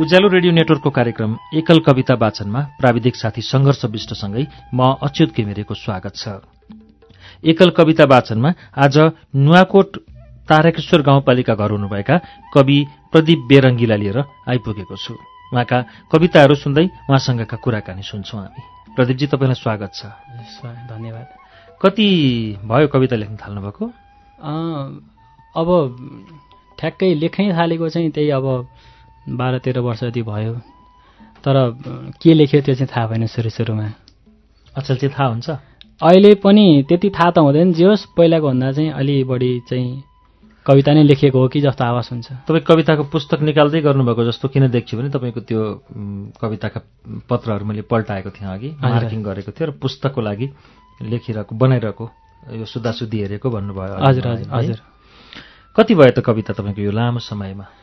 उज्यालो radio नेटवर्कको कार्यक्रम एकल कविता वाचनमा प्राविधिक साथी संघर्ष विष्टसँगै म अच्युत घिमिरेको स्वागत छ। एकल कविता वाचनमा आज नुवाकोट तारकेश्वर गाउँपालिका घर हुनुभएका कवि प्रदीप बेरङ्गीलाई लिएर आइपुगेको छु। उहाँका कविताहरू सुन्दै उहाँसँगका कुराकानी सुन्छौँ हामी। प्रदीपजी तपाईँलाई स्वागत छ। धन्यवाद। कति भयो कविता लेख्न थाल्नुभएको? अब ठ्याक्कै लेख्नै थालेको चाहिँ त्यही अब बाह्र तेह्र वर्ष जति भयो तर के लेख्यो त्यो चाहिँ थाहा भएन सुरु सुरुमा। अचल चाहिँ थाहा हुन्छ? अहिले पनि त्यति थाहा त हुँदैन जे होस् पहिलाको भन्दा चाहिँ अलि बढी चाहिँ कविता नै लेखिएको हो कि जस्तो आवाज हुन्छ। तपाईँ कविताको पुस्तक निकाल्दै गर्नुभएको जस्तो किन देख्छु भने तपाईँको त्यो कविताका पत्रहरू मैले पल्टाएको थिएँ अघि मार्किङ गरेको थिएँ र पुस्तकको लागि लेखिरहेको बनाइरहेको यो सुधासुधी हेरेको भन्नुभयो हजुर हजुर हजुर। कति भयो त कविता तपाईँको यो लामो समयमा?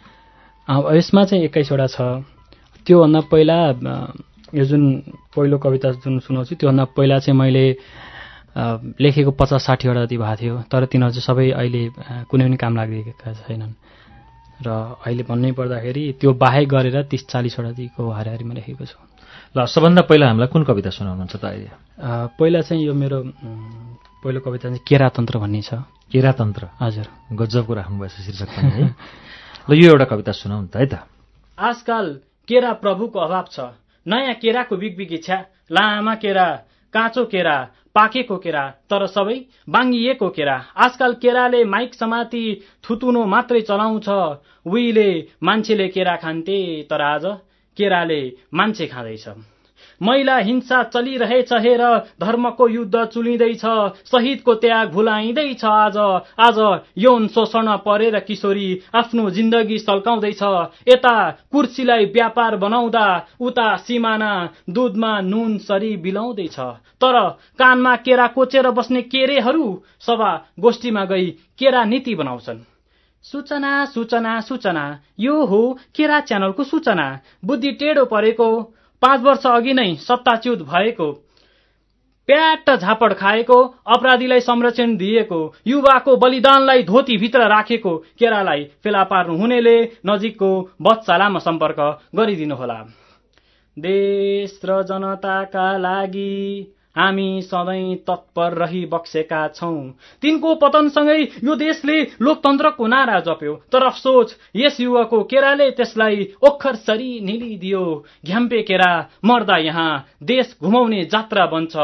यसमा चाहिँ एक्काइसवटा छ। त्योभन्दा पहिला यो जुन पहिलो कविता जुन सुनाउँछु त्योभन्दा पहिला चाहिँ मैले लेखेको पचास साठीवटा जति भएको थियो तर तिनीहरू चाहिँ सबै अहिले कुनै पनि काम लाग्दिएका छैनन्। र अहिले भन्नै पर्दाखेरि त्यो बाहेक गरेर तिस चालिसवटा जतिको हारिहारीमा लेखेको छु। ल सबभन्दा पहिला हामीलाई कुन कविता सुनाउनुहुन्छ त अहिले? पहिला चाहिँ यो मेरो पहिलो कविता चाहिँ केरातन्त्र भन्ने छ। केरातन्त्र? हजुर। गजबको राख्नुभएछ शीर्षक है। ल यो एउटा कविता सुनाउनु त है त। आजकाल केरा प्रभुको अभाव छ। नयाँ केराको बिगबिग इच्छा लामा केरा काँचो केरा पाकेको केरा तर सबै बाङ्गिएको केरा। आजकाल केराले माइक समाती थुतुनो मात्रै चलाउँछ। उहिले मान्छेले केरा खान्थे तर आज केराले मान्छे खाँदैछ। महिला हिंसा चलिरहेछ हेर धर्मको युद्ध चुलिँदैछ शहीदको त्याग भुलाइँदैछ आज। आज यौन शोषण परेर किशोरी आफ्नो जिन्दगी सल्काउँदैछ। यता कुर्सीलाई व्यापार बनाउँदा उता सिमाना दुधमा नुन सरी बिलाउँदैछ। तर कानमा केरा कोचेर बस्ने केरेहरू सभा गोष्ठीमा गई केरा नीति बनाउँछन्। सूचना सूचना सूचना। यो हो केरा च्यानलको सूचना। बुद्धि टेढो परेको पाँच वर्ष अघि नै सत्ताच्युत भएको प्याट झापड खाएको अपराधीलाई संरक्षण दिएको युवाको बलिदानलाई धोतीभित्र राखेको केरालाई फेला पार्नु हुनेले नजिकको बच्चालामा सम्पर्क गरिदिनुहोला। देश र जनताका लागि हामी सधैँ तत्पर रही बक्सेका छौं। तिनको पतनसँगै यो देशले लोकतन्त्रको नारा जप्यो। तर अफसोच यस युवाको केराले त्यसलाई ओखर सरी निलिदियो। घ्याम्पे केरा मर्दा यहाँ देश घुमाउने जात्रा बन्छ।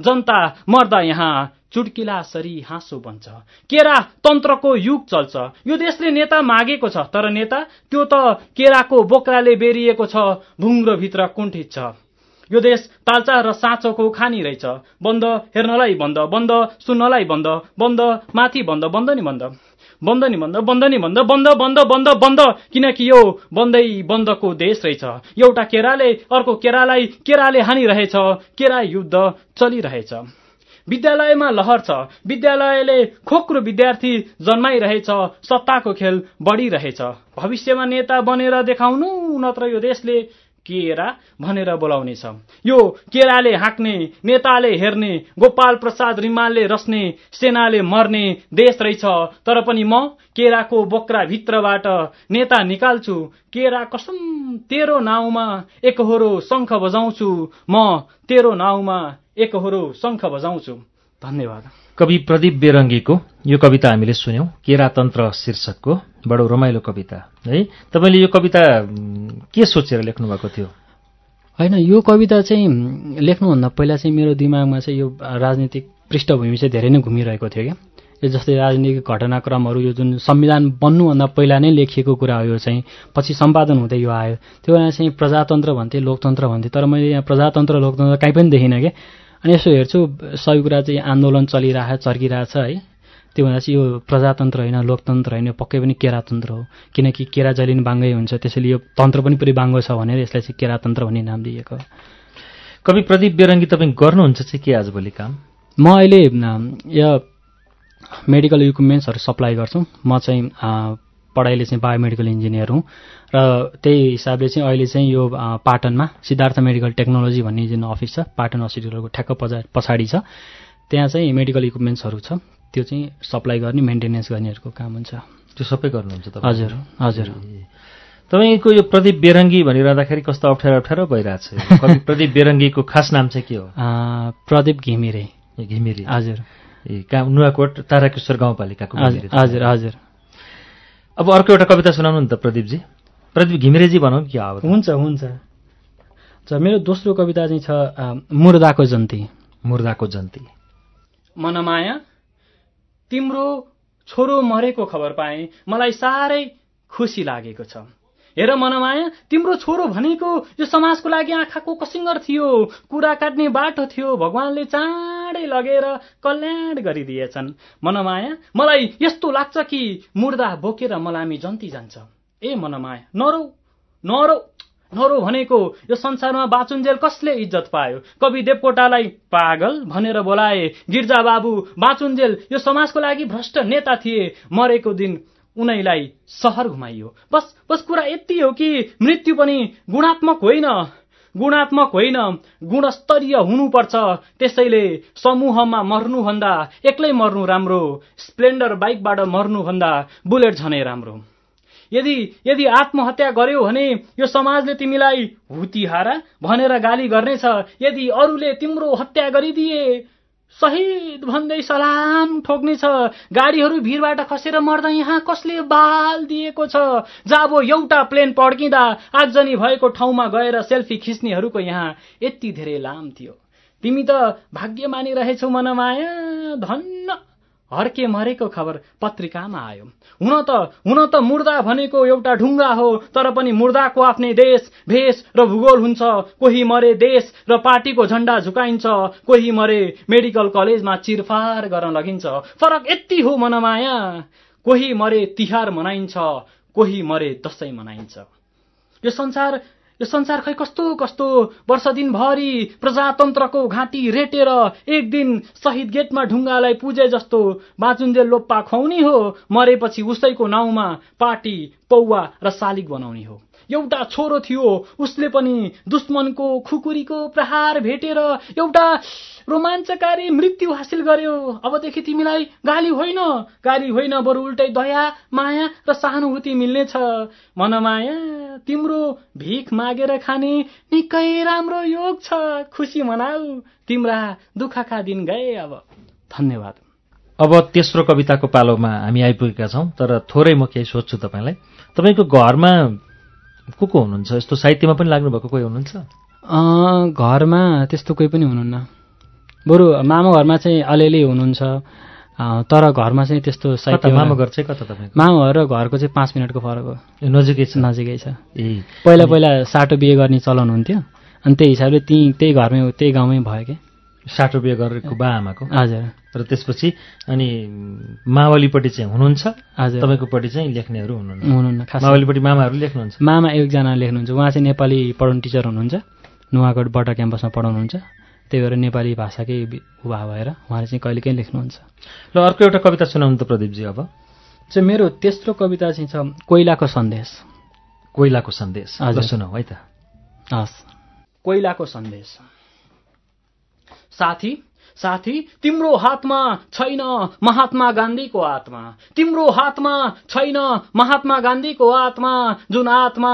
जनता मर्दा यहाँ चुड्किला सरी हाँसो बन्छ। केरा तन्त्रको युग चल्छ। यो देशले नेता मागेको छ तर नेता त्यो त केराको बोक्राले बेरिएको छ भुङ्ग्रोभित्र कुण्ठित छ। यो देश तालचा र साँचोको खानी रहेछ। बन्द हेर्नलाई बन्द बन्द सुन्नलाई बन्द बन्द माथि बन्द बन्द नि बन्द। बन्द नि बन्द बन्द नि बन्द बन्द बन्द बन्द बन्द। किनकि यो बन्दै बन्दको देश रहेछ। एउटा केराले अर्को केरालाई केराले हानिरहेछ। केरा युद्ध चलिरहेछ। विद्यालयमा लहर छ। विद्यालयले खोक्रो विद्यार्थी जन्माइरहेछ। सत्ताको खेल बढिरहेछ। भविष्यमा नेता बनेर देखाउनु नत्र यो देशले। केरा भनेर बोलाउनेछ यो केराले हाँक्ने नेताले हेर्ने गोपाल प्रसाद रिमालले रस्ने सेनाले मर्ने देश रहेछ। तर पनि म केराको बोक्रा भित्रबाट नेता निकाल्छु। केरा कसम तेरो नाउँमा एकहोरो शङ्ख बजाउँछु। म तेरो नाउँमा एकहोरो शङ्ख बजाउँछु। धन्यवाद। कवि प्रदीप बेरङ्गीको यो कविता हामीले सुन्यौं केरातन्त्र शीर्षकको बडो रमाइलो कविता। है तपाईँले यो कविता के सोचेर लेख्नु भएको थियो? होइन यो कविता चाहिँ लेख्नुभन्दा पहिला चाहिँ मेरो दिमागमा चाहिँ यो राजनीतिक पृष्ठभूमि चाहिँ धेरै नै घुमिरहेको थियो क्या। यो जस्तै राजनीतिक घटनाक्रमहरू यो जुन संविधान बन्नुभन्दा पहिला नै लेखिएको कुरा हो यो चाहिँ पछि सम्पादन हुँदै यो आयो। त्यो बेला चाहिँ प्रजातन्त्र भन्थे लोकतन्त्र भन्थे तर मैले यहाँ प्रजातन्त्र लोकतन्त्र काहीँ पनि देखिनँ क्या। अनि यसो हेर्छु सबै कुरा चाहिँ आन्दोलन चलिरहेछ चर्किरहेछ है। त्यो भन्दा चाहिँ यो प्रजातन्त्र होइन लोकतन्त्र होइन पक्कै पनि केरातन्त्र हो। किनकि केरा जहिले पनि बाङ्गै हुन्छ त्यसैले यो तन्त्र पनि पुरै बाङ्गो छ भनेर यसलाई चाहिँ केरातन्त्र भन्ने नाम दिएको। कवि प्रदीप बेरङ्गी तपाईँ गर्नुहुन्छ चाहिँ के आजभोलि काम? म अहिले यो मेडिकल इक्विपमेन्ट्सहरू सप्लाई गर्छु। म चाहिँ पढाइले चाहिँ बायोमेडिकल इन्जिनियर हुँ। र त्यही हिसाबले चाहिँ अहिले चाहिँ यो पाटनमा सिद्धार्थ मेडिकल टेक्नोलोजी भन्ने जुन अफिस छ पाटन हस्पिटलको ठ्याक्क पछा पछाडि छ। त्यहाँ चाहिँ मेडिकल इक्विपमेन्ट्सहरू छ। त्यो चाहिँ सप्लाई गर्ने मेन्टेनेन्स गर्नेहरूको काम हुन्छ। त्यो सबै गर्नुहुन्छ तपाईँ? हजुर हजुर। तपाईँको यो प्रदीप बेरङ्गी भनिरहँदाखेरि कस्तो अप्ठ्यारो अप्ठ्यारो भइरहेछ? कवि प्रदीप बेरङ्गीको खास नाम चाहिँ के हो? प्रदीप घिमिरे। घिमिरे। हजुर। ए कहाँ नुवाकोट ताराकेश्वर गाउँपालिकाको हजुर हजुर। अब अर्को एउटा कविता सुनाउनु नि त प्रदीपजी। प्रदीप घिमिरेजी भनौँ कि अब हुन्छ हुन्छ। मेरो दोस्रो कविता चाहिँ छ मुर्दाको जन्ती। मुर्दाको जन्ती। मनमाया तिम्रो छोरो मरेको खबर पाएँ। मलाई साह्रै खुसी लागेको छ। हेर मनमाया तिम्रो छोरो भनेको यो समाजको लागि आँखाको कसिङ्गर थियो कुरा काट्ने बाटो थियो भगवान्ले चाँडै लगेर कल्याण गरिदिएछन्। मनमाया मलाई यस्तो लाग्छ कि मुर्दा बोकेर मलामी जन्ती जान्छ। ए मनमाया नरौ नरौ नरो भनेको यो संसारमा बाचुन्जेल कसले इज्जत पायो? कवि देवकोटालाई पागल भनेर बोलाए गिर्जा बाबु बाचुन्जेल यो समाजको लागि भ्रष्ट नेता थिए मरेको दिन उनैलाई सहर घुमाइयो। बस बस कुरा यति हो कि मृत्यु पनि गुणात्मक होइन। गुणात्मक होइन गुणस्तरीय हुनुपर्छ। त्यसैले समूहमा मर्नुभन्दा एक्लै मर्नु राम्रो स्प्लेन्डर बाइकबाट मर्नुभन्दा बुलेट झनै राम्रो। यदि यदि आत्महत्या गर्यो भने यो समाजले तिमीलाई हुतिहारा भनेर गाली गर्नेछ। यदि अरूले तिम्रो हत्या गरिदिए शहीद भन्दै सलाम ठोक्नेछ गाडीहरू भिरबाट खसेर मर्दा यहाँ कसले बाल दिएको छ? जाबो एउटा प्लेन पड्किँदा आगजनी भएको ठाउँमा गएर सेल्फी खिच्नेहरूको यहाँ यति धेरै लाम थियो। तिमी त भाग्य मानिरहेछौ मनमाया धन्न। हर्के मरेको खबर पत्रिकामा आयो। हुन त हुन त मुर्दा भनेको एउटा ढुङ्गा हो तर पनि मुर्दाको आफ्नै देश भेष र भूगोल हुन्छ। कोही मरे देश र पार्टीको झण्डा झुकाइन्छ। कोही मरे मेडिकल कलेजमा चिरफार गर्न लगिन्छ। फरक यति हो मनमाया। कोही मरे तिहार मनाइन्छ कोही मरे दसैँ मनाइन्छ। यो संसार यो संसार खै कस्तो कस्तो वर्ष दिनभरि प्रजातन्त्रको घाँटी रेटेर एक दिन शहीद गेटमा ढुङ्गालाई पुजे जस्तो बाँचुन्जेल लोप्पा खुवाउने हो मरेपछि उसैको नाउँमा पार्टी पौवा र शालिग बनाउने हो। एउटा छोरो थियो उसले पनि दुश्मनको खुकुरीको प्रहार भेटेर एउटा रोमाञ्चकारी मृत्यु हासिल गर्यो। अबदेखि तिमीलाई गाली होइन गाली होइन बरु उल्टै दया माया र सहानुभूति मिल्नेछ। मनमाया तिम्रो भिख मागेर खाने निकै राम्रो योग छ खुसी मनाऊ। तिम्रा दुःखका दिन गए अब। धन्यवाद। अब तेस्रो कविताको पालोमा हामी आइपुगेका छौँ तर थोरै म केही सोध्छु तपाईँलाई। तपाईँको घरमा को को हुनुहुन्छ? यस्तो साहित्यमा पनि लाग्नुभएको कोही हुनुहुन्छ? घरमा त्यस्तो कोही पनि हुनुहुन्न। बरु मामा घरमा चाहिँ अलिअलि हुनुहुन्छ। तर घरमा चाहिँ त्यस्तो साहित्य मामा घर चाहिँ कता तपाईँ मामा घर र घरको चाहिँ पाँच मिनटको फरक हो। नजिकै छ। नजिकै छ। ए पहिला पहिला साटो बिहे गर्ने चलन हुन्थ्यो। अनि त्यही हिसाबले त्यहीँ त्यही घरमै त्यही गाउँमै भयो कि। साटो बिहे गरेको बा आमाको हजुर। र त्यसपछि अनि मावलीपट्टि चाहिँ हुनुहुन्छ। हजुर। तपाईँकोपट्टि चाहिँ लेख्नेहरू हुनुहुन्न। हुनुहुन्न खास। मावलीपट्टि मामाहरू लेख्नुहुन्छ? मामा एकजना लेख्नुहुन्छ। उहाँ चाहिँ नेपाली पढाउने टिचर हुनुहुन्छ। नुवाकोट बटा क्याम्पसमा पढाउनुहुन्छ। त्यही भएर नेपाली भाषाकै उभा भएर उहाँले चाहिँ कहिले काहीँ लेख्नुहुन्छ। ल अर्को एउटा कविता सुनाउनु त प्रदीपजी अब। चाहिँ मेरो तेस्रो कविता चाहिँ छ कोइलाको सन्देश। कोइलाको सन्देश। हजुर। सुनाऊ है त। हस्। कोइलाको सन्देश। साथी साथी तिम्रो हातमा छैन महात्मा गान्धीको आत्मा। तिम्रो हातमा छैन महात्मा गान्धीको आत्मा जुन आत्मा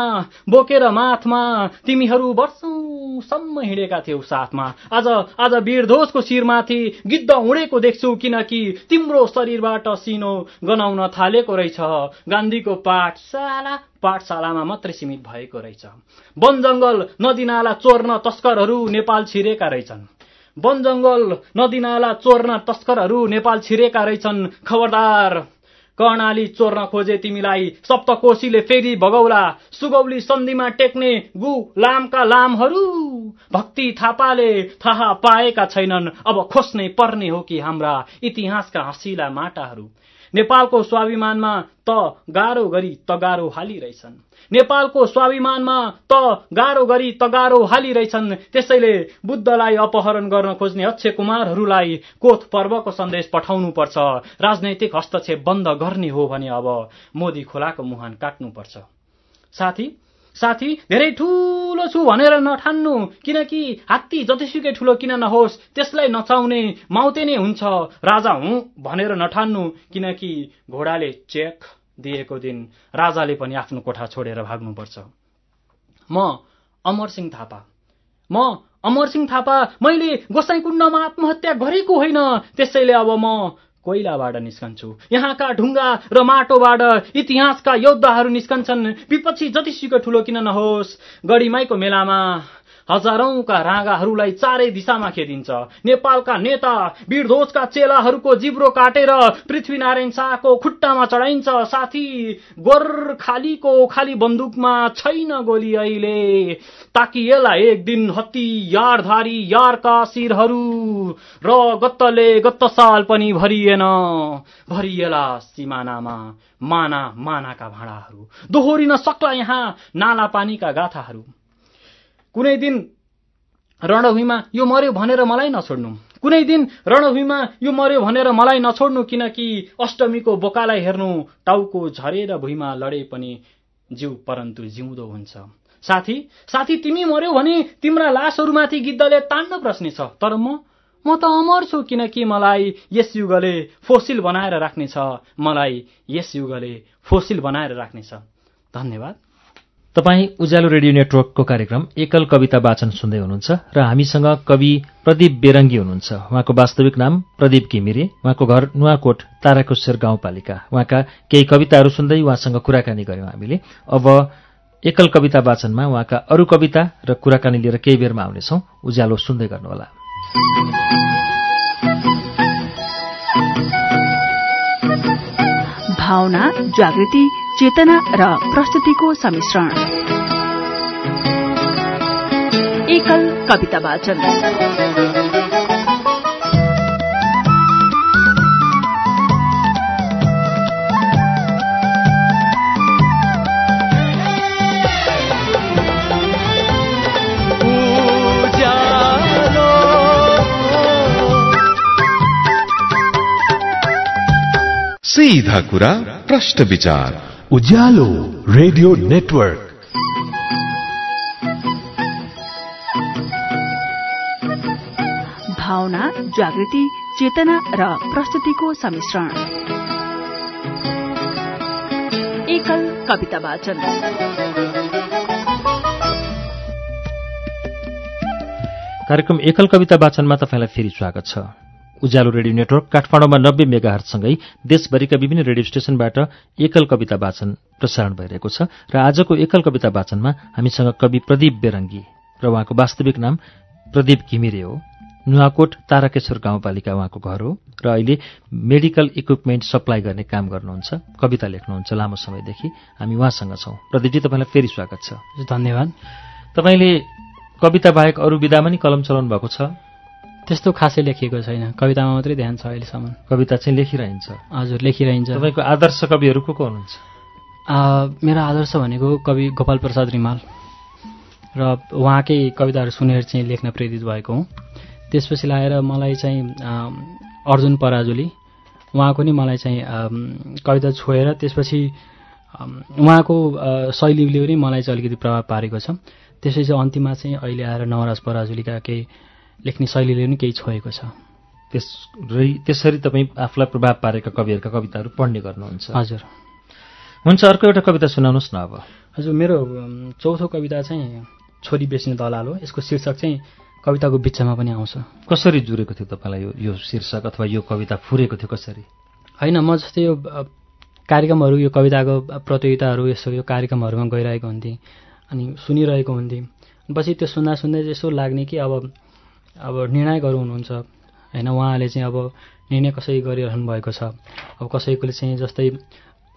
बोकेर माथमा तिमीहरू वर्षौंसम्म हिँडेका थियौ साथमा। आज आज वीरध्वजको शिरमाथि गिद्ध उडेको देख्छु किनकि तिम्रो शरीरबाट सिनो गनाउन थालेको रहेछ। गान्धीको पाठशाला पाठशालामा मात्रै सीमित भएको रहेछ। वन जङ्गल नदीनाला चोर्न तस्करहरू नेपाल छिरेका रहेछन्। वन जङ्गल नदीनाला चोर्न तस्करहरू नेपाल छिरेका रहेछन्। खबरदार कर्णाली चोर्न खोजे तिमीलाई। सप्तकोशीले फेरि भगौला। सुगौली सन्धिमा टेक्ने गु लामका लामहरू। भक्ति थापाले थाहा पाएका छैनन्। अब खोज्नै पर्ने हो कि हाम्रा इतिहासका हँसिला माटाहरू। नेपालको स्वाभिमानमा त गाह्रो गरी तगारो हालिरहेछन्। नेपालको स्वाभिमानमा त गाह्रो गरी तगारो हालिरहेछन्। त्यसैले बुद्धलाई अपहरण गर्न खोज्ने अक्षय कुमारहरूलाई कोथ पर्वको सन्देश पठाउनु पर्छ राजनैतिक हस्तक्षेप बन्द गर्ने हो भने अब मोदी खोलाको मुहान काट्नुपर्छ। साथी साथी धेरै ठुलो छु भनेर नठान्नु। किनकि हात्ती जतिसुकै ठुलो किन नहोस् त्यसलाई नचाउने माउते नै हुन्छ। राजा हुँ भनेर नठान्नु। किनकि घोडाले चेक दिएको दिन राजाले पनि आफ्नो कोठा छोडेर भाग्नुपर्छ। म अमर सिंह थापा। म अमर सिंह थापा। मैले गोसाइकुण्डमा आत्महत्या गरेको होइन। त्यसैले अब म कोइलाबाट निस्कन्छु। यहाँका ढुङ्गा र माटोबाट इतिहासका योद्धाहरू निस्कन्छन्। विपक्षी जतिसुकै ठुलो किन नहोस्। गढीमाईको मेलामा हजारौंका राँगाहरूलाई चारै दिशामा खेदिन्छ। नेपालका नेता वीरध्वजका चेलाहरूको जिब्रो काटेर पृथ्वीनारायण शाहको खुट्टामा चढाइन्छ साथी गोर्खालीको खाली बन्दुकमा छैन गोली अहिले। ताकि यसलाई एक दिन हत्ती यारधारी यारका शिरहरू र गत्तले गत्त साल पनि भरिएन। भरिएला सिमानामा माना मानाका भाँडाहरू। दोहोरिन सक्ला यहाँ नाला पानीका गाथाहरू। कुनै दिन रणभूमिमा यो मर्यो भनेर मलाई नछोड्नु। कुनै दिन रणभूमिमा यो मर्यो भनेर मलाई नछोड्नु किनकि अष्टमीको बोकालाई हेर्नु टाउको झरेर भुइँमा लडे पनि जिउ परन्तु जिउँदो हुन्छ। साथी साथी तिमी मर्यो भने तिम्रा लासहरूमाथि गिद्धले तान्न प्रश्न छ तर म म त अमर छु किनकि मलाई यस युगले फोसिल बनाएर राख्नेछ। मलाई यस युगले फोसिल बनाएर राख्नेछ। धन्यवाद। तपाईँ उज्यालो रेडियो नेटवर्कको कार्यक्रम एकल कविता वाचन सुन्दै हुनुहुन्छ र हामीसँग कवि प्रदीप बेरङ्गी हुनुहुन्छ। उहाँको वास्तविक नाम प्रदीप घिमिरे उहाँको घर नुवाकोट ताराकोशेर गाउँपालिका। उहाँका केही कविताहरू सुन्दै उहाँसँग कुराकानी गर्यौं हामीले। अब एकल कविता वाचनमा उहाँका अरू कविता र कुराकानी लिएर केही बेरमा आउनेछौ। उज्यालो सुन्दै गर्नुहोला। भावना जागृति चेतना र प्रस्तुतिको सम्मिश्रण। एकल कविता वाचन सीधा कुरा प्रश्न विचार। Ujyaalo radio network. भावना जागृति चेतना र प्रस्तुतिको सम्मिश्रण एकल कविता वाचन। कार्यक्रम एकल कविता वाचनमा तपाईँलाई फेरि स्वागत छ। उज्यालो रेडियो नेटवर्क काठमाडौँमा नब्बे मेगाहरसँगै देशभरिका विभिन्न रेडियो स्टेशनबाट एकल कविता वाचन प्रसारण भइरहेको छ र आजको एकल कविता वाचनमा हामीसँग कवि प्रदीप बेरङ्गी र उहाँको वास्तविक नाम प्रदीप घिमिरे हो। नुवाकोट ताराकेश्वर गाउँपालिका उहाँको घर हो र अहिले मेडिकल इक्विपमेन्ट सप्लाई गर्ने काम गर्नुहुन्छ। कविता लेख्नुहुन्छ लामो समयदेखि। हामी उहाँसँग छौँ। प्रदीपजी तपाईँलाई फेरि स्वागत छ। धन्यवाद। तपाईँले कविता बाहेक अरू विधामा नि कलम चलाउनु भएको छ? त्यस्तो खासै लेखिएको छैन। कवितामा मात्रै ध्यान छ अहिलेसम्म। कविता चाहिँ लेखिरहन्छ। हजुर लेखिरहन्छ। तपाईँको आदर्श कविहरू को को हुनुहुन्छ? मेरो आदर्श भनेको कवि गोपाल प्रसाद रिमाल र उहाँकै कविताहरू सुनेर चाहिँ लेख्न प्रेरित भएको हुँ। त्यसपछि लगाएर मलाई चाहिँ अर्जुन पराजुली उहाँको नि मलाई चाहिँ कविता छोएर त्यसपछि उहाँको शैलीले पनि मलाई चाहिँ अलिकति प्रभाव पारेको छ। त्यसपछि अन्तिममा चाहिँ अहिले आएर नवराज पराजुलीका केही लेख्ने शैलीले पनि केही छोएको छ। त्यस त्यसरी तपाईँ आफूलाई प्रभाव पारेका कविहरूका कविताहरू पढ्ने गर्नुहुन्छ। हजुर। हुन्छ अर्को एउटा कविता सुनाउनुहोस् न अब। हजुर मेरो चौथो कविता चाहिँ छोरी बेच्ने दलाल हो। यसको शीर्षक चाहिँ कविताको बिचमा पनि आउँछ। कसरी जुरेको थियो तपाईँलाई यो यो शीर्षक अथवा यो कविता फुरेको थियो कसरी? होइन म जस्तै यो कार्यक्रमहरू यो कविताको प्रतियोगिताहरू यसो यो कार्यक्रमहरूमा गइरहेको हुन्थेँ अनि सुनिरहेको हुन्थेँ। पछि त्यो सुन्दा सुन्दै यसो लाग्ने कि अब अब निर्णय गरौँ हुनुहुन्छ। होइन उहाँले चाहिँ अब निर्णय कसरी गरिरहनु भएको छ? अब कसैकोले चाहिँ जस्तै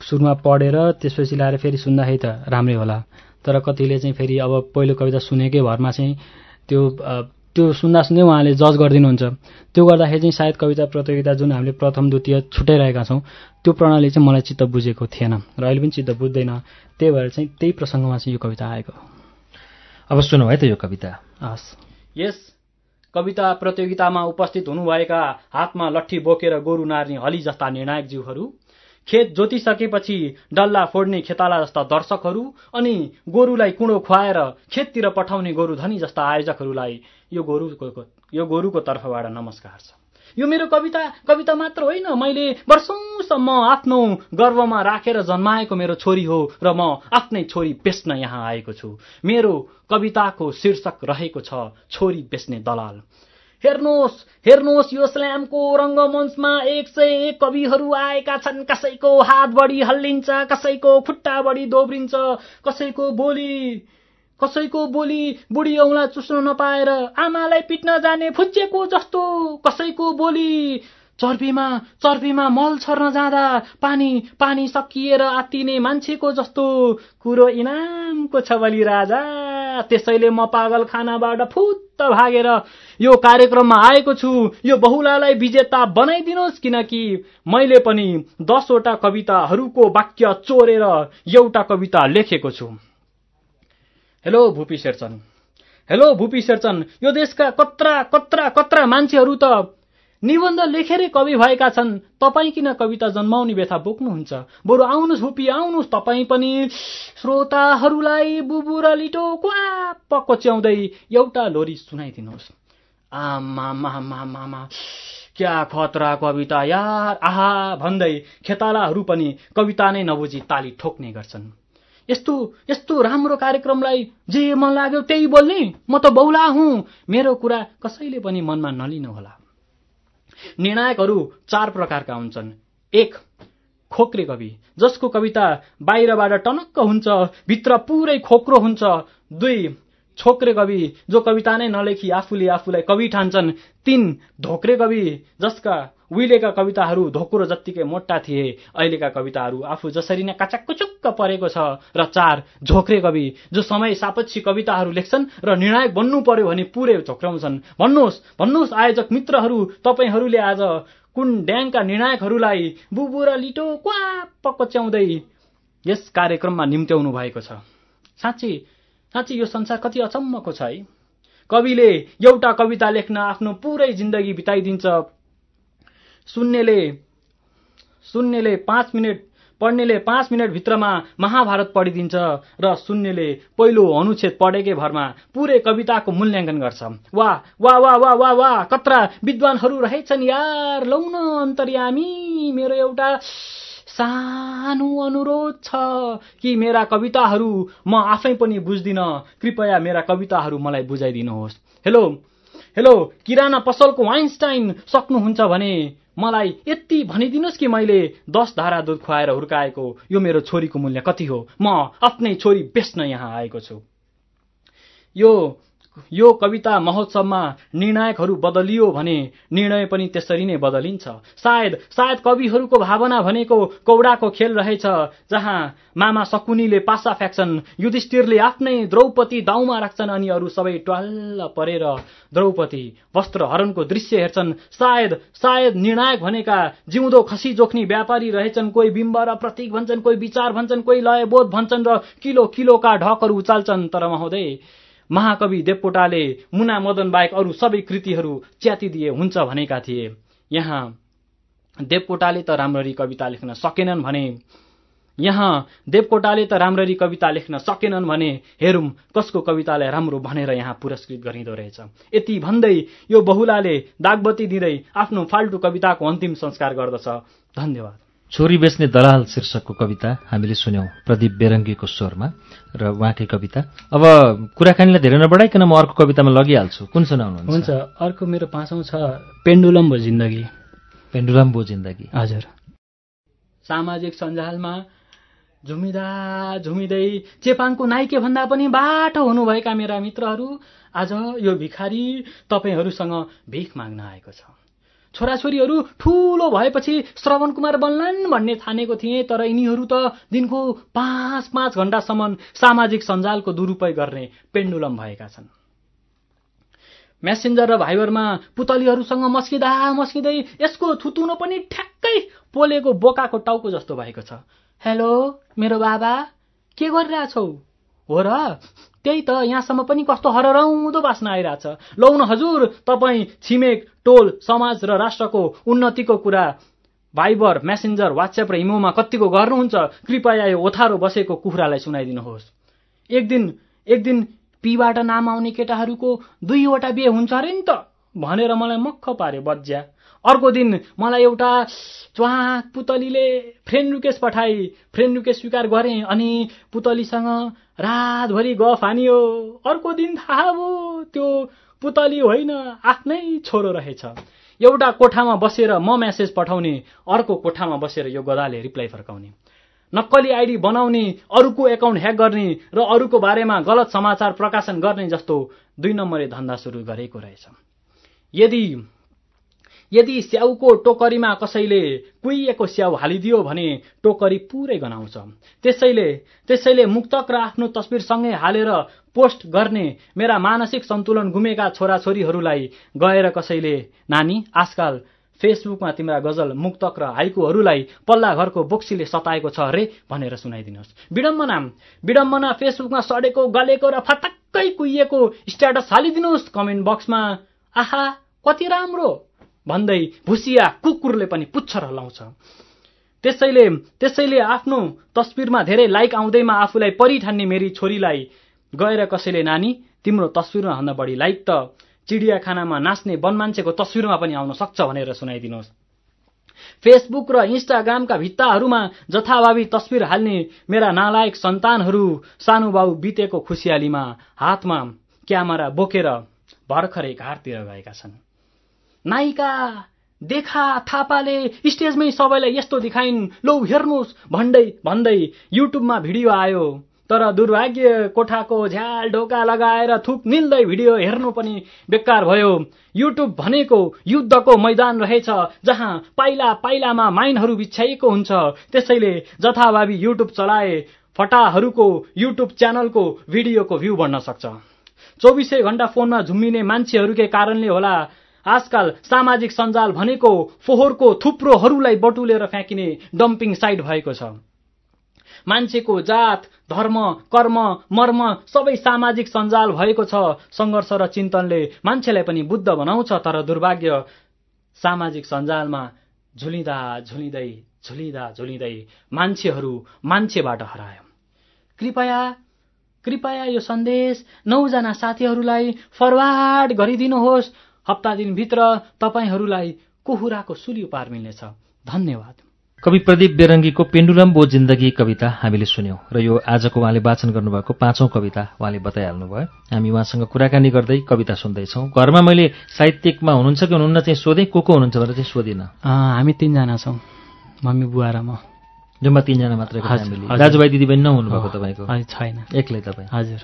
सुरुमा पढेर त्यसपछि ल्याएर फेरि सुन्दाखेरि त राम्रै होला। तर कतिले चाहिँ फेरि अब पहिलो कविता सुनेकै भरमा चाहिँ त्यो त्यो सुन्दा सुन्दै उहाँले जज गरिदिनुहुन्छ। त्यो गर्दाखेरि चाहिँ सायद कविता प्रतियोगिता जुन हामीले प्रथम द्वितीय छुट्याइरहेका छौँ त्यो प्रणाली चाहिँ मलाई चित्त बुझेको थिएन र अहिले पनि चित्त बुझ्दैन। त्यही भएर चाहिँ त्यही प्रसङ्गमा चाहिँ यो कविता आएको अब सुनौ है त यो कविता। हस्। यस कविता प्रतियोगितामा उपस्थित हुनुभएका हातमा लट्ठी बोकेर गोरु नार्ने हली जस्ता निर्णायक जीवहरू खेत जोतिसकेपछि डल्ला फोड्ने खेताला जस्ता दर्शकहरू अनि गोरुलाई कुँडो खुवाएर खेततिर पठाउने गोरु धनी जस्ता आयोजकहरूलाई यो गोरुको यो गोरुको तर्फबाट नमस्कार छ। यो मेरो कविता कविता मात्र होइन मैले वर्षौंसम्म आफ्नो गर्वमा राखेर जन्माएको मेरो छोरी हो र म आफ्नै छोरी बेच्न यहाँ आएको छु। मेरो कविताको शीर्षक रहेको छ छोरी बेच्ने दलाल। हेर्नुहोस् हेर्नुहोस् यो स्ल्यामको रङ्गमञ्चमा एक सय एक कविहरू आएका छन्। कसैको हात बढी हल्लिन्छ कसैको खुट्टा बढी दोब्रिन्छ कसैको बोली कसैको बोली बुढी औँला चुस्न नपाएर आमालाई पिट्न जाने फुच्चेको जस्तो कसैको बोली चर्पीमा चर्पीमा मल छर्न जाँदा पानी पानी सकिएर आत्तिने मान्छेको जस्तो कुरो इनामको छ बलि राजा। त्यसैले म पागल खानाबाट फुत्त भागेर यो कार्यक्रममा आएको छु। यो बहुलालाई विजेता बनाइदिनुहोस् किनकि मैले पनि दसवटा कविताहरूको वाक्य चोरेर एउटा कविता लेखेको छु। हेलो भूपी शेरचन। हेलो भूपी शेरचन यो देशका कत्रा कत्रा कत्रा मान्छेहरू त निबन्ध लेखेरै कवि भएका छन्। तपाईँ किन कविता जन्माउने व्यथा बोक्नुहुन्छ? बरु आउनुहोस् भुपी आउनुहोस्। तपाईँ पनि श्रोताहरूलाई बुबु र लिटो क्वाप कोच्याउँदै एउटा लोरी सुनाइदिनुहोस्। आमा क्या खतरा कविता यार आहा भन्दै खेतालाहरू पनि कविता नै नबुझी ताली ठोक्ने गर्छन्। यस्तो यस्तो राम्रो कार्यक्रमलाई जे मन लाग्यो त्यही बोल्ने? म त बौला हुँ। मेरो कुरा कसैले पनि मनमा नलिनु होला। निर्णायकहरू चार प्रकारका हुन्छन्। एक खोक्रे कवि। जसको कविता बाहिरबाट टनक्क हुन्छ भित्र पुरै खोक्रो हुन्छ। दुई छोक्रे कवि जो कविता नै नलेखी आफूले आफूलाई कवि ठान्छन्। तीन धोक्रे कवि जसका उहिलेका कविताहरू धोक्रो जत्तिकै मोटा थिए। अहिलेका कविताहरू आफू जसरी नै काचाकुचुक्क परेको छ र चार झोक्रे कवि जो समय सापक्षी कविताहरू लेख्छन् र निर्णायक बन्नु पर्यो भने पुरै झोक्राउँछन् भन्नुहोस् भन्नुहोस् आयोजक मित्रहरू तपाईँहरूले आज कुन ड्याङका निर्णायकहरूलाई बुबु र लिटो क्वाप कोच्याउँदै यस कार्यक्रममा निम्त्याउनु भएको छ? साँच्ची साँच्ची यो संसार कति अचम्मको छ है। कविले एउटा कविता लेख्न आफ्नो पुरै जिन्दगी बिताइदिन्छ। सुन्नेले सुन्नेले पाँच मिनट पढ्नेले पाँच मिनटभित्रमा महाभारत पढिदिन्छ र सुन्नेले पहिलो अनुच्छेद पढेकै भरमा पुरै कविताको मूल्याङ्कन गर्छ। वा वा वा वा वा वा कत्रा विद्वानहरू रहेछन् यार लौ न अन्तर्यामी मेरो एउटा सानो अनुरोध छ कि मेरा कविताहरू म आफै पनि बुझ्दिन कृपया मेरा कविताहरू मलाई बुझाइदिनुहोस्। हेलो हेलो किराना पसलको वाइन्स्टाइन सक्नुहुन्छ भने मलाई यति भनिदिनुहोस् कि मैले दस धारा दुध खुवाएर हुर्काएको यो मेरो छोरीको मूल्य कति हो? म आफ्नै छोरी बेच्न यहाँ आएको छु। यो यो कविता महोत्सवमा निर्णायकहरू बदलियो भने निर्णय पनि त्यसरी नै बदलिन्छ। सायद सायद कविहरूको भावना भनेको कौडाको खेल रहेछ जहाँ मामा सकुनीले पासा फ्याक्छन् युधिष्ठिरले आफ्नै द्रौपदी दाउमा राख्छन् अनि अरू सबै ट्वाल्ल परेर द्रौपदी वस्त्र हरणको दृश्य हेर्छन्। सायद सायद निर्णायक भनेका जिउँदो खसी जोख्ने व्यापारी रहेछन् कोही बिम्ब र प्रतीक भन्छन् कोही विचार भन्छन् कोही लयबोध भन्छन् र किलो किलोका ढकहरू उचाल्छन्। तर महोदय महाकवि देवकोटाले मुना मदन बाहेक अरू सबै कृतिहरू च्यातिदिए हुन्छ भनेका थिए। यहाँ देवकोटाले त राम्ररी कविता लेख्न सकेनन् भने यहाँ देवकोटाले त राम्ररी कविता लेख्न सकेनन् भने हेरौँ कसको कवितालाई राम्रो भनेर यहाँ पुरस्कृत गरिँदो रहेछ। यति भन्दै यो बहुलाले दागबत्ती दिँदै आफ्नो फाल्टु कविताको अन्तिम संस्कार गर्दछ। धन्यवाद। छोरी बेच्ने दलाल शीर्षकको कविता हामीले सुन्यौं प्रदीप बेरङ्गीको स्वरमा र उहाँकै कविता। अब कुराकानीलाई धेरै नबढाइकन म अर्को कवितामा लगिहाल्छु? कुन सुनाउनु हुन्छ अर्को मेरो पाँचौँ छ पेन्डुलम भो जिन्दगी। पेन्डुलम भो जिन्दगी। हजुर। सामाजिक सञ्जालमा झुमिँदा झुमिँदै चेपाङको नाइके भन्दा पनि बाटो हुनुभएका मेरा मित्रहरू आज यो भिखारी तपाईँहरूसँग भिख माग्न आएको छ। छोराछोरीहरू ठुलो भएपछि श्रवण कुमार बन्लान् भन्ने ठानेको थिएँ तर यिनीहरू त दिनको पाँच पाँच घन्टासम्म सामाजिक सञ्जालको दुरुपयोग गर्ने पेन्डुलम भएका छन्। मेसेन्जर र भाइबरमा पुतलीहरूसँग मस्किँदा मस्किँदै यसको थुतुनो पनि ठ्याक्कै पोलेको बोकाको टाउको जस्तो भएको छ। हेलो मेरो बाबा के गरिरहेछौ? हो र? त्यही त यहाँसम्म पनि कस्तो हरराउँदो बाँच्न आइरहेछ। लौ न हजुर तपाईँ छिमेक टोल समाज र राष्ट्रको उन्नतिको कुरा भाइबर मेसेन्जर वाट्सएप र इमोमा कतिको गर्नुहुन्छ कृपया यो ओथारो बसेको कुखुरालाई सुनाइदिनुहोस्। एक दिन एक दिन पीबाट नाम आउने केटाहरूको दुईवटा बिहे हुन्छ अरे नि त भनेर मलाई मक्ख पारे बज्या। अर्को दिन मलाई एउटा च्वाक पुतलीले फ्रेन्ड रिक्वेस्ट पठाई। फ्रेन्ड रिक्वेस्ट स्वीकार गरेँ अनि पुतलीसँग रातभरि गफ हानियो। अर्को दिन थाहा भयो त्यो पुतली होइन आफ्नै छोरो रहेछ। एउटा कोठामा बसेर म मेसेज पठाउने अर्को कोठामा बसेर यो गदाले रिप्लाई फर्काउने। नक्कली आइडी बनाउने अरूको एकाउन्ट ह्याक गर्ने र अरूको बारेमा गलत समाचार प्रकाशन गर्ने जस्तो दुई नम्बरे धन्दा सुरु गरेको रहेछ। यदि यदि स्याउको टोकरीमा कसैले कुहिएको स्याउ हालिदियो भने टोकरी पुरै गनाउँछ। त्यसैले त्यसैले मुक्तक र आफ्नो तस्विरसँगै हालेर पोस्ट गर्ने मेरा मानसिक सन्तुलन गुमेका छोराछोरीहरूलाई गएर कसैले नानी आजकाल फेसबुकमा तिम्रा गजल मुक्तक र हाइकुहरूलाई पल्ला घरको बोक्सीले सताएको छ अरे भनेर सुनाइदिनुहोस्। विडम्बना विडम्बना फेसबुकमा सडेको गलेको र फटक्कै कुहिएको स्ट्याटस हालिदिनुहोस् कमेन्ट बक्समा। आहा कति राम्रो! भन्दै भुसिया कुकुरले पनि पुच्छर हलाउँछ त्यसैले त्यसैले आफ्नो तस्विरमा धेरै लाइक आउँदैमा आफूलाई परिठान्ने मेरी छोरीलाई गएर कसैले नानी तिम्रो तस्विरमा भन्दा बढी लाइक त चिडियाखानामा नाच्ने वनमान्छेको तस्विरमा पनि आउन सक्छ भनेर सुनाइदिनुहोस्। फेसबुक र इन्स्टाग्रामका भित्ताहरूमा जथाभावी तस्विर हाल्ने मेरा नालायक सन्तानहरू सानुबाउ बितेको खुसियालीमा हातमा क्यामेरा बोकेर भर्खरै घाटतिर गएका छन्। नायिका देखा थापाले स्टेजमै सबैलाई यस्तो देखाइन् लौ हेर्नुहोस् भन्दै भन्दै युट्युबमा भिडियो आयो। तर दुर्भाग्य कोठाको झ्याल ढोका लगाएर थुक निल्दै भिडियो हेर्नु पनि बेकार भयो। युट्युब भनेको युद्धको मैदान रहेछ जहाँ पाइला पाइलामा माइनहरू बिछ्याइएको हुन्छ। त्यसैले जथाभावी युट्युब चलाए फटाहरूको युट्युब च्यानलको भिडियोको भ्यू बढ्न सक्छ। चौबिसै घण्टा फोनमा झुम्मिने मान्छेहरूकै कारणले होला आजकाल सामाजिक सञ्जाल भनेको फोहोरको थुप्रोहरूलाई बटुलेर फ्याँकिने डम्पिङ साइट भएको छ। मान्छेको जात धर्म कर्म मर्म सबै सामाजिक सञ्जाल भएको छ सङ्घर्ष र चिन्तनले मान्छेलाई पनि बुद्ध बनाउँछ तर दुर्भाग्य सामाजिक सञ्जालमा झुलिँदा झुलिँदै झुलिँदा झुलिँदै मान्छेहरू मान्छेबाट हरायो। कृपया कृपया यो सन्देश नौजना साथीहरूलाई फरवार्ड गरिदिनुहोस्। हप्ता दिनभित्र तपाईँहरूलाई कुहुराको सुली पार मिल्नेछ। धन्यवाद। कवि प्रदीप बेरङ्गीको पेन्डुलम बो जिन्दगी कविता हामीले सुन्यौं र यो आजको उहाँले वाचन गर्नुभएको पाँचौं कविता उहाँले बताइहाल्नुभयो। हामी उहाँसँग कुराकानी गर्दै कविता सुन्दैछौँ। घरमा मैले साहित्यिकमा हुनुहुन्छ कि हुनुहुन्न चाहिँ सोधेँ को को हुनुहुन्छ भनेर चाहिँ सोधिनँ। हामी तिनजना छौँ मम्मी बुवा र म। जम्मा तिनजना मात्रै दाजुभाइ दिदीबहिनी नहुनुभएको तपाईँको? छैन। एक्लै तपाईँ? हजुर।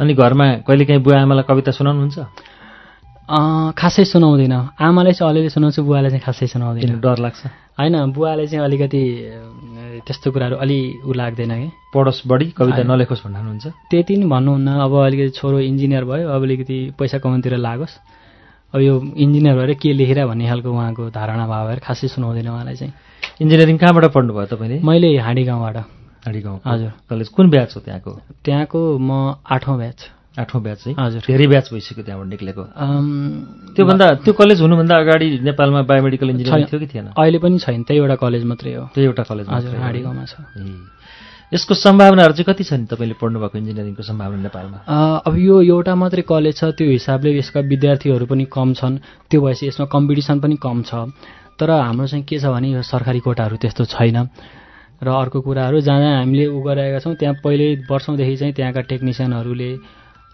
अनि घरमा कहिलेकाहीँ बुवा आमालाई कविता सुनाउनुहुन्छ? खासै सुनाउँदैन। आमालाई चाहिँ अलिअलि सुनाउँछु बुवालाई चाहिँ खासै सुनाउँदैन। डर लाग्छ? होइन बुवाले चाहिँ अलिकति त्यस्तो कुराहरू अलि ऊ लाग्दैन कि। पढोस् बढी कविता नलेखोस् भन्नुहुन्छ त्यति नै भन्नुहुन्न। अब अलिकति छोरो इन्जिनियर भयो अब अलिकति पैसा कमाउनुतिर लागोस्। अब यो इन्जिनियर भएर के लेखेर भन्ने खालको उहाँको धारणा भयो भएर खासै सुनाउँदैन उहाँलाई चाहिँ। इन्जिनियरिङ कहाँबाट पढ्नुभयो तपाईँले? मैले हाँडी गाउँबाट हाँडी गाउँ हजुर। कलेज कुन ब्याच हो त्यहाँको? त्यहाँको म आठौँ ब्याच। आठौँ ब्याच है हजुर। धेरै ब्याच भइसक्यो त्यहाँबाट निक्लेको। त्योभन्दा त्यो कलेज हुनुभन्दा अगाडि नेपालमा बायोमेडिकल इन्जिनियरिङ थियो कि थिएन? अहिले पनि छैन। त्यही एउटा कलेज मात्रै हो। त्यही एउटा कलेज हजुर हाँडी गाउँमा छ। यसको सम्भावनाहरू चाहिँ कति छ नि तपाईँले पढ्नुभएको इन्जिनियरिङको सम्भावना नेपालमा? अब यो एउटा मात्रै कलेज छ त्यो हिसाबले यसका विद्यार्थीहरू पनि कम छन्। त्यो भएपछि यसमा कम्पिटिसन पनि कम छ। तर हाम्रो चाहिँ के छ भने यो सरकारी कोटाहरू त्यस्तो छैन। र अर्को कुराहरू जहाँ जहाँ हामीले उ गरेका छौँ त्यहाँ पहिल्यै वर्षौँदेखि चाहिँ त्यहाँका टेक्निसियनहरूले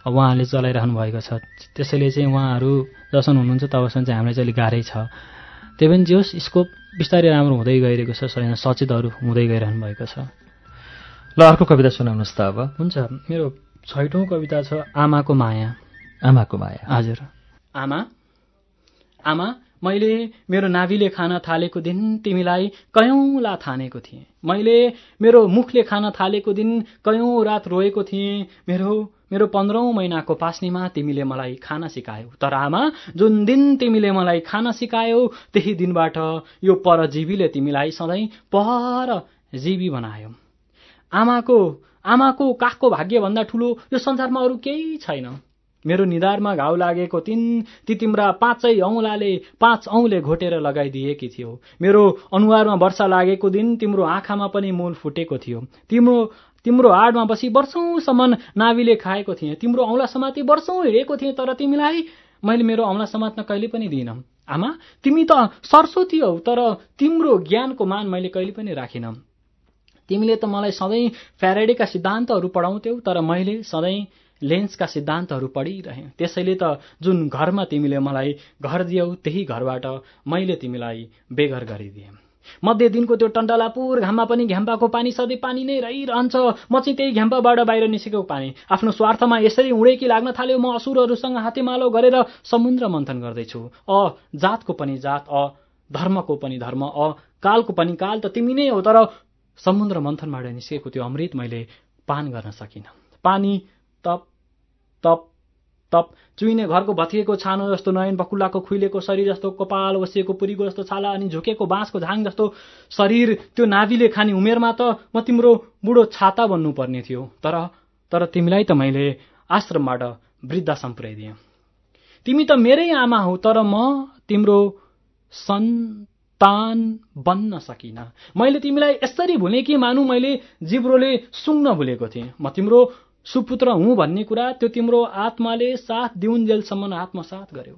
उहाँहरूले चलाइरहनु भएको छ। त्यसैले चाहिँ उहाँहरू जसम्म हुनुहुन्छ तबसम्म चाहिँ हामीलाई चाहिँ अलिक गाह्रै छ। त्यही पनि जे होस् स्कोप बिस्तारै राम्रो हुँदै गइरहेको छ सचेतहरू हुँदै गइरहनु भएको छ। ल अर्को कविता सुनाउनुहोस् त अब। हुन्छ मेरो छैटौँ कविता छ आमाको माया। आमाको माया। हजुर। आमा? आमा मैले मेरो नाभिले खान थालेको दिन तिमीलाई कयौँला थानेको थिएँ। मैले मेरो मुखले खान थालेको दिन कयौँ रात रोएको थिएँ। मेरो मेरो पन्ध्रौँ महिनाको पास्नीमा तिमीले मलाई खाना सिकायौ। तर आमा जुन दिन तिमीले मलाई खाना सिकायौ त्यही दिनबाट यो परजीवीले तिमीलाई सधैँ पर जीवी बनायो। आमाको आमाको काखको भाग्यभन्दा ठुलो यो संसारमा अरू केही छैन। मेरो निधारमा घाउ लागेको तिन ती तिम्रा पाँचै औँलाले पाँच औँले घोटेर लगाइदिएकी थियो। मेरो अनुहारमा वर्षा लागेको दिन तिम्रो आँखामा पनि मूल फुटेको थियो। तिम्रो तिम्रो आडमा बसी वर्षौंसम्म नाविले खाएको थिएँ। तिम्रो औँला समाति वर्षौं हिँडेको थिएँ तर तिमीलाई मैले मेरो औँला समात्न कहिले पनि दिइनँ। आमा तिमी त सरस्वती हौ तर तिम्रो ज्ञानको मान मैले कहिले पनि राखिनँ। तिमीले त मलाई सधैँ फ्यारेडेका सिद्धान्तहरू पढाउँथ्यौ तर मैले सधैँ लेन्सका सिद्धान्तहरू पढिरहेँ त्यसैले त जुन घरमा तिमीले मलाई घर दियौ त्यही घरबाट मैले तिमीलाई बेघर गरिदिएँ। मध्य दिनको त्यो टन्टलापुर घाममा पनि घ्याम्पाको पानी सधैँ पानी नै रहिरहन्छ। म चाहिँ त्यही घ्याम्पाबाट बाहिर निस्केको पानी। आफ्नो स्वार्थमा यसरी उडेकी लाग्न थाल्यो म असुरहरूसँग हातेमालो गरेर समुद्र मन्थन गर्दैछु। अ जातको पनि जात अ धर्मको पनि धर्म अ कालको पनि काल त तिमी नै हो तर समुद्र मन्थनबाट निस्केको त्यो अमृत मैले पान गर्न सकिनँ। पानी तप तप तप। चुइने घरको भत्किएको छानो जस्तो नयन बकुल्लाको खुइलेको शरीर जस्तो कपाल वसिएको पुरीको जस्तो छाला अनि झुकेको बाँसको झाङ जस्तो शरीर त्यो नाभिले खाने उमेरमा त म तिम्रो बुढो छाता बन्नुपर्ने थियो। तर तर तिमीलाई त मैले आश्रमबाट वृद्धाश्रम पुर्याइदिएँ तिमी त मेरै आमा हौ तर म तिम्रो सन्तान बन्न सकिनँ। मैले तिमीलाई यसरी भुलेँ कि मानु मैले जिब्रोले सुङ्न भुलेको थिएँ। म तिम्रो सुपुत्र हुँ भन्ने कुरा त्यो तिम्रो आत्माले साथ दिउन्जेलसम्म आत्मसात गर्यो।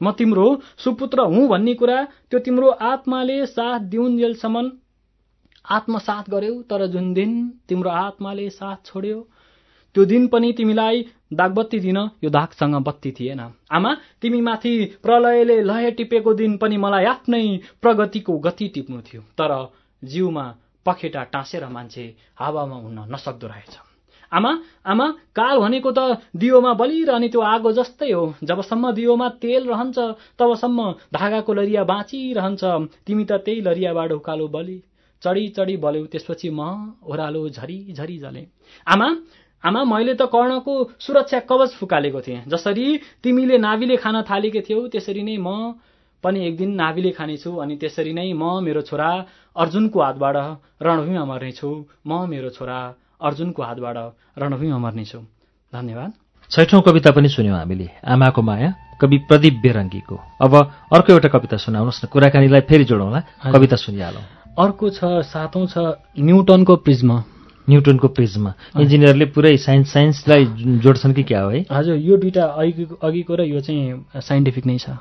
म तिम्रो सुपुत्र हुँ भन्ने कुरा त्यो तिम्रो आत्माले साथ दिउन्जेलसम्म आत्मसात गर्यौ तर जुन दिन तिम्रो आत्माले साथ छोड्यो त्यो दिन पनि तिमीलाई दागबत्ती दिन यो दागसँग बत्ती थिएन। आमा तिमी माथि प्रलयले लय टिपेको दिन पनि मलाई आफ्नै प्रगतिको गति टिप्नु थियो तर जिउमा पखेटा टाँसेर मान्छे हावामा हुन नसक्दो रहेछ। आमा आमा काल भनेको त दियोमा बलिरहने त्यो आगो जस्तै हो। जबसम्म दियोमा तेल रहन्छ तबसम्म धागाको लरिया बाँचिरहन्छ तिमी त त्यही लरियाबाट उकालो बलि। चढी चढी बल्यौ त्यसपछि म ओह्रालो झरी झरी जले। आमा आमा मैले त कर्णको सुरक्षा कवच फुकालेको थिएँ। जसरी तिमीले नाभिले खान थालेकी थियौ त्यसरी नै म पनि एक दिन नाभिले खानेछु अनि त्यसरी नै म मेरो छोरा अर्जुनको हातबाट रणभूमिमा मर्नेछु। म मेरो छोरा अर्जुनको हातबाट रणभूमिमा मर्नेछु धन्यवाद। छैठौं कविता पनि सुन्यौं हामीले। आमाको माया कवि प्रदीप बेरङ्गीको। अब अर्को एउटा कविता सुनाउनुहोस् न। कुराकानीलाई फेरि जोडौँला। कविता सुनिहालौँ। अर्को छ सातौं छ न्युटनको प्रिज्म। न्युटनको प्रिजमा। इन्जिनियरले पुरै साइन्स साइन्सलाई जोड्छन् कि क्या हो है? हजुर यो दुइटा अघिको अघिको र यो चाहिँ साइन्टिफिक नै छ।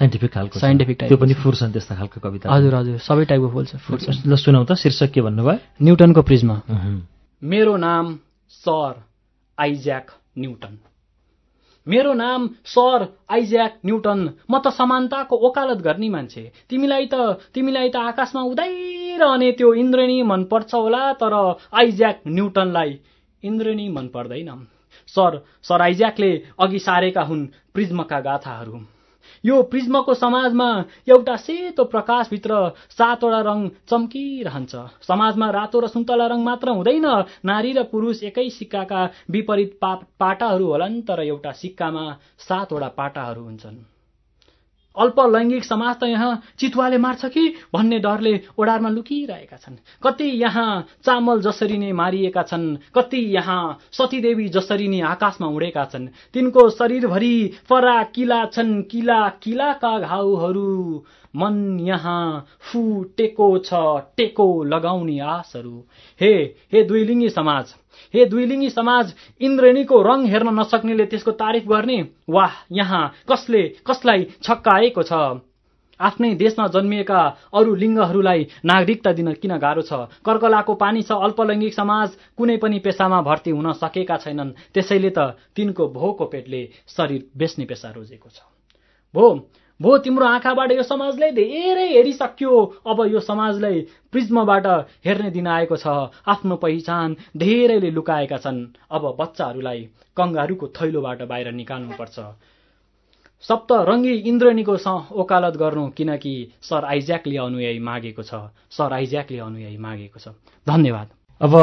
साइन्टिफिक खालको साइन्टिफिक टाइप त्यो पनि फुर्छन् त्यस्ता खालको कविता हजुर हजुर। सबै टाइपको फुल छ। फुल ल सुनाउ त। शीर्षक के भन्नुभयो? न्युटनको प्रिज्म। मेरो नाम सर आइज्याक न्युटन। मेरो नाम सर आइज्याक न्युटन। म त समानताको ओकालत गर्ने मान्छे। तिमीलाई त तिमीलाई त आकाशमा उदाइरहने त्यो इन्द्रणी मन पर्छ होला तर आइज्याक न्युटनलाई इन्द्रणी मन पर्दैन सर सर आइज्याकले अघि सारेका हुन् प्रिज्मका गाथाहरू। यो प्रिज्मको समाजमा एउटा सेतो प्रकाशभित्र सातवटा रङ चम्किरहन्छ। समाजमा रातो र सुन्तला रङ मात्र हुँदैन। नारी र पुरुष एकै सिक्काका विपरीत पाटाहरू होलान् तर एउटा सिक्कामा सातवटा पाटाहरू हुन्छन्। अल्पलैङ्गिक समाज त यहाँ चितुवाले मार्छ कि भन्ने डरले ओडारमा लुकिरहेका छन्। कति यहाँ चामल जसरी नै मारिएका छन् कति यहाँ सतीदेवी जसरी नै आकाशमा उडेका छन्। तिनको शरीरभरि फरा किला छन् किला किलाका घाउहरू। मन यहाँ फुटेको छ टेको लगाउने आशहरू। हे हे दुईलिङ्गी समाज! हे दुईलिङ्गी समाज इन्द्रेणीको रङ हेर्न नसक्नेले त्यसको तारिफ गर्ने। वाह यहाँ कसले कसलाई छक्काएको छ? आफ्नै देशमा जन्मिएका अरू लिङ्गहरूलाई नागरिकता दिन किन गाह्रो छ? कर्कलाको पानी छ अल्पलैङ्गिक समाज कुनै पनि पेसामा भर्ती हुन सकेका छैनन्। त्यसैले त तिनको भोको पेटले शरीर बेच्ने पेसा रोजेको छ। भो भो तिम्रो आँखाबाट यो समाजले धेरै हेरिसक्यो। अब यो समाजलाई प्रिज्मबाट हेर्ने दिन आएको छ। आफ्नो पहिचान धेरैले लुकाएका छन्। अब बच्चाहरूलाई कङ्गारूको थैलोबाट बाहिर निकाल्नुपर्छ। सप्तरङ्गी इन्द्रणीको स ओकालत गर्नु किनकि सर आइज्याकले अनुयायी मागेको छ। सर आइज्याकले अनुयायी मागेको छ। धन्यवाद। अब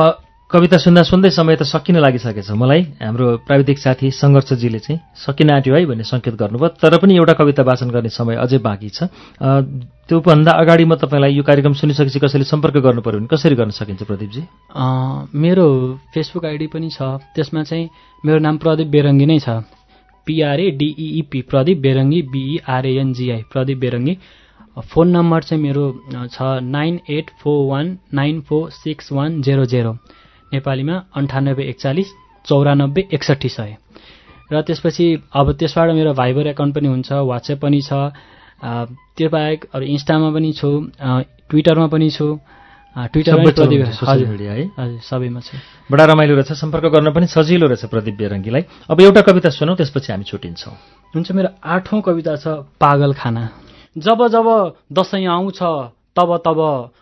कविता सुन्दा सुन्दै समय त सकिन लागिसकेछ मलाई। हाम्रो प्राविधिक साथी सङ्घर्षजीले चाहिँ सकिन आँट्यो है भन्ने सङ्केत गर्नुभयो। तर पनि एउटा कविता वाचन गर्ने समय अझै बाँकी छ। त्योभन्दा अगाडि म तपाईँलाई यो कार्यक्रम सुनिसकेपछि कसैले सम्पर्क गर्नु पऱ्यो भने कसरी गर्न सकिन्छ प्रदीपजी? मेरो फेसबुक आइडी पनि छ। त्यसमा चाहिँ मेरो नाम प्रदीप बेरङ्गी नै छ। P R A D E P Pradeep Berangi B E R N G I Pradeep Berangi. Phone number चाहिँ मेरो छ nine eight four one nine four six one zero zero. नेपालीमा अन्ठानब्बे एकचालिस चौरानब्बे एकसट्ठी सय। र त्यसपछि अब त्यसबाट मेरो भाइबर एकाउन्ट पनि हुन्छ वाट्सएप पनि छ त्यो बाहेक अरू इन्स्टामा पनि छु ट्विटरमा पनि छु हजुर सबैमा छु। बडा रमाइलो रहेछ सम्पर्क गर्न पनि सजिलो रहेछ प्रदीप बेरङ्गीलाई। अब एउटा कविता सुनौ त्यसपछि हामी छुट्टिन्छौँ। हुन्छ मेरो आठौँ कविता छ पागल खाना। जब जब दसैँ आउँछ तब तब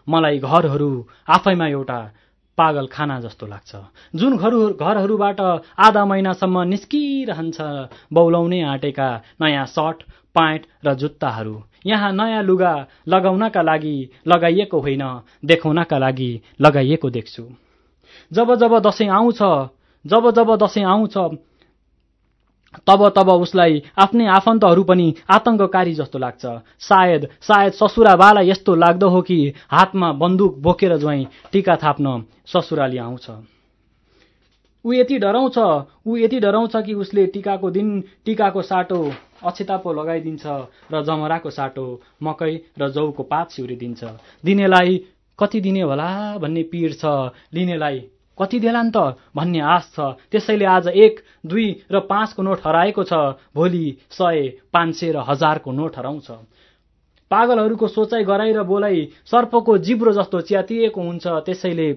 मलाई घरहरू आफैमा एउटा पागल खाना जस्तो लाग्छ। जुन घरहरू घरहरूबाट आधा महिनासम्म निस्किरहन्छ बौलाउनै आँटेका नयाँ सर्ट प्यान्ट र जुत्ताहरू। यहाँ नयाँ लुगा लगाउनका लागि लगाइएको होइन देखाउनका लागि लगाइएको देख्छु। जब जब दसैँ आउँछ जब जब दसैँ आउँछ तब तब उसलाई आफ्नै आफन्तहरू पनि आतङ्ककारी जस्तो लाग्छ। सायद सायद ससुराबालाई यस्तो लाग्दो हो कि हातमा बन्दुक बोकेर ज्वाइँ टिका थाप्न ससुराली आउँछ। ऊ यति डराउँछ ऊ यति डराउँछ कि उसले टिकाको दिन टिकाको साटो अक्षतापो लगाइदिन्छ र जमराको साटो मकै र जौको पात सिउरिदिन्छ। दिनेलाई कति दिने होला भन्ने पीर छ। लिनेलाई कति देलान् त भन्ने आश छ। त्यसैले आज एक दुई र पाँचको नोट हराएको छ। भोलि सय पाँच सय र हजारको नोट हराउँछ। पागलहरूको सोचाइ गराइ र बोलाइ सर्पको जिब्रो जस्तो च्यातिएको हुन्छ। त्यसैले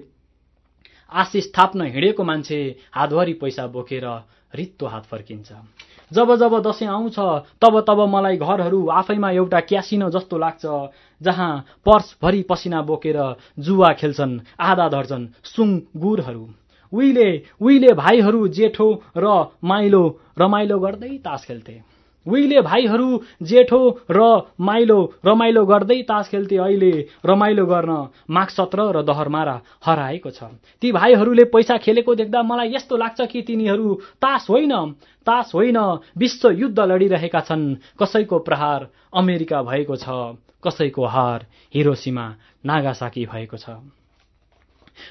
आशिष थाप्न हिँडेको मान्छे हातभरि पैसा बोकेर रित्तो हात फर्किन्छ। जब जब दसैँ आउँछ तब तब मलाई घरहरू आफैमा एउटा क्यासिनो जस्तो लाग्छ जहाँ पर्सभरि पसिना बोकेर जुवा खेल्छन् आधा दर्जन सुँगुरहरू उहिले उहिले भाइहरू जेठो र माइलो रमाइलो गर्दै तास खेल्थे। उहिले भाइहरू जेठो र माइलो रमाइलो गर्दै तास खेल्थे अहिले। रमाइलो गर्न माघ सत्र र दहरमारा हराएको छ। ती भाइहरूले पैसा खेलेको देख्दा मलाई यस्तो लाग्छ कि तिनीहरू तास होइन तास होइन विश्व युद्ध लडिरहेका छन्। कसैको प्रहार अमेरिका भएको छ कसैको हार हिरोसीमा नागासाकी भएको छ।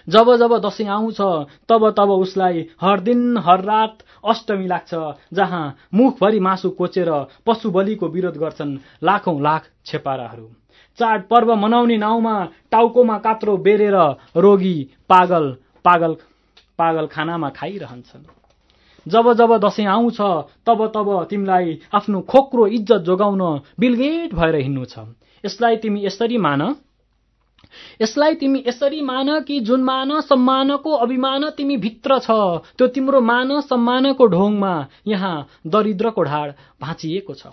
जब जब दसैँ आउँछ तब तब उसलाई हर दिन हर रात अष्टमी लाग्छ जहाँ मुखभरि मासु कोचेर पशु बलिको विरोध गर्छन् लाखौं लाख छेपाराहरू। चाड पर्व मनाउने नाउँमा टाउकोमा कात्रो बेरेर रोगी पागल पागल पागल खानामा खाइरहन्छन्। जब जब दसैँ आउँछ तब तब तिमीलाई आफ्नो खोक्रो इज्जत जोगाउन बिलगेट भएर हिँड्नु छ। यसलाई तिमी यसरी मान। यसलाई तिमी यसरी मान कि जुन मान सम्मानको अभिमान तिमी भित्र छ त्यो तिम्रो मान सम्मानको ढोङमा यहाँ दरिद्रको ढाड भाँचिएको छ।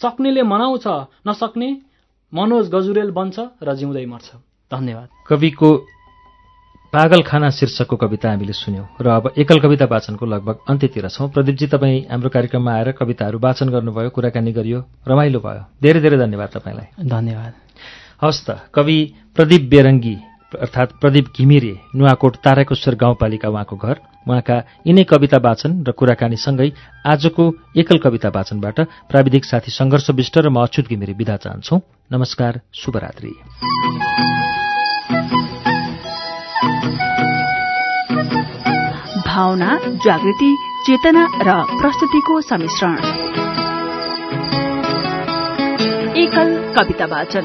सक्नेले मनाउँछ नसक्ने मनोज गजुरेल बन्छ र जिउँदै मर्छ। धन्यवाद। कविको पागल खाना शीर्षकको कविता हामीले सुन्यौं र अब एकल कविता वाचनको लगभग अन्त्यतिर छौं। प्रदीपजी तपाईँ हाम्रो कार्यक्रममा आएर कविताहरू वाचन गर्नुभयो कुराकानी गरियो रमाइलो भयो। धेरै धेरै धन्यवाद तपाईँलाई। धन्यवाद। हवस् त कवि प्रदीप बेरङ्गी अर्थात् प्रदीप घिमिरे नुवाकोट ताराकेश्वर गाउँपालिका उहाँको घर। उहाँका यिनै कविता वाचन र कुराकानीसँगै आजको एकल कविता वाचनबाट प्राविधिक साथी सङ्घर्ष विष्ट र म अच्युत घिमिरे विदा चाहन्छौ। नमस्कार शुभरात्री। भावना जागृति चेतना र प्रस्तुतिको सम्मिश्रण एकल कविता वाचन।